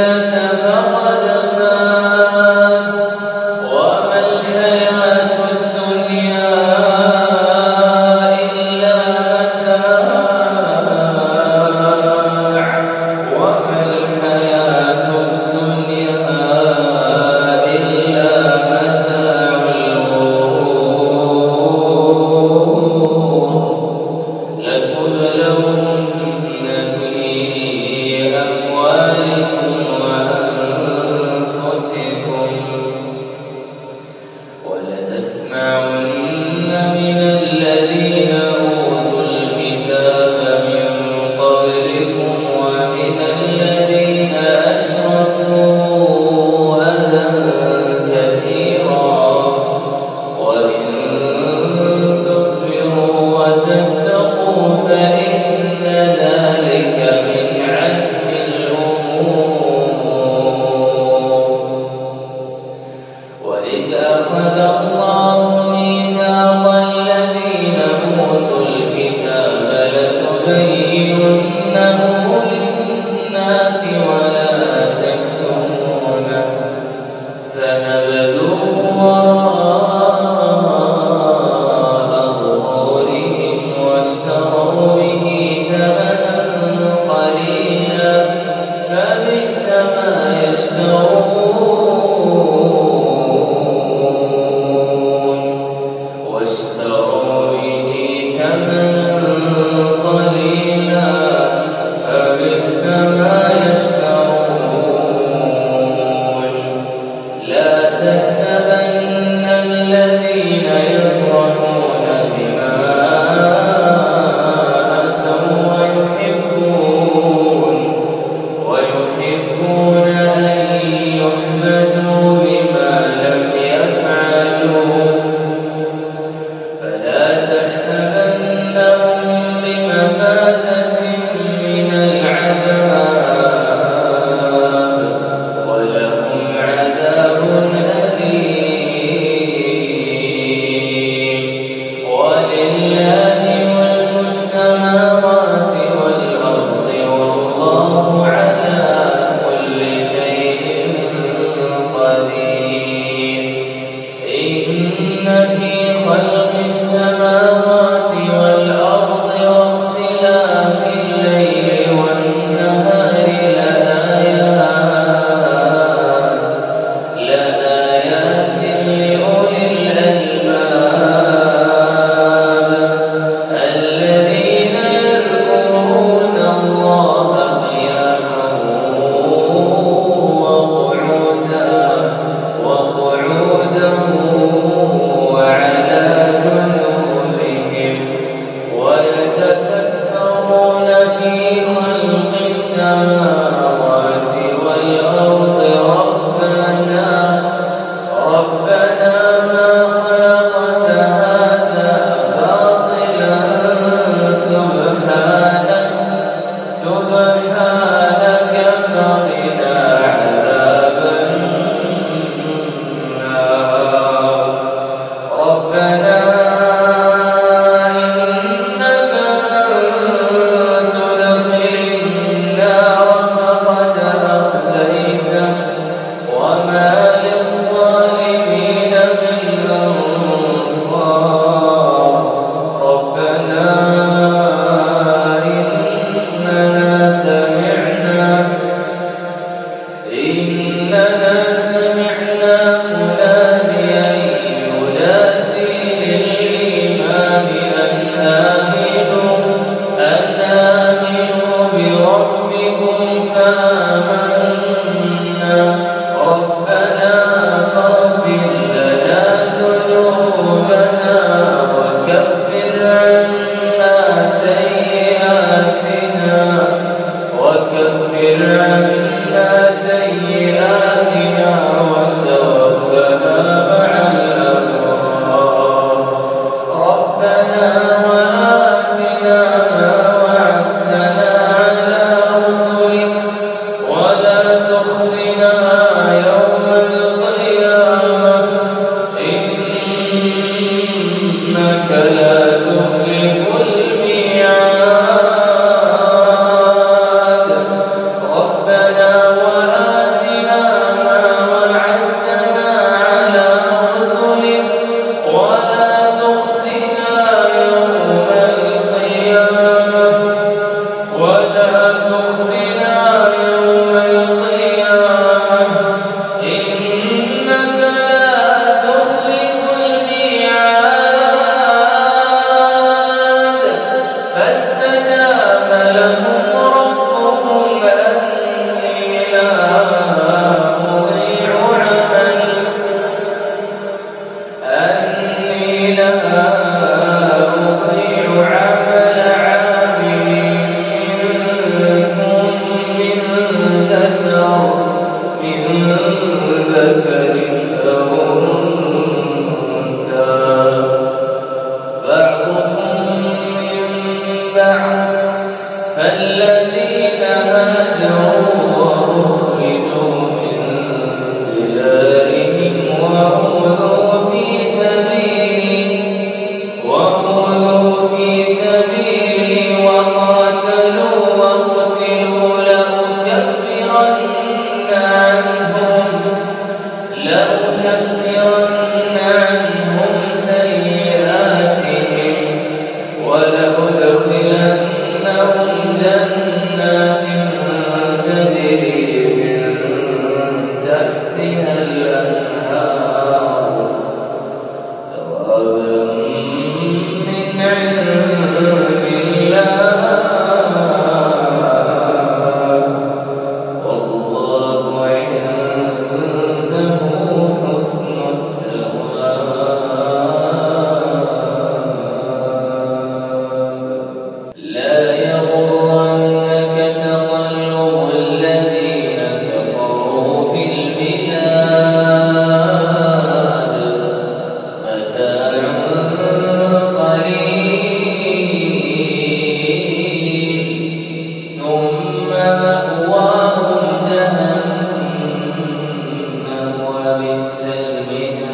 الجنة فلا تخطئ لأكفر vermelha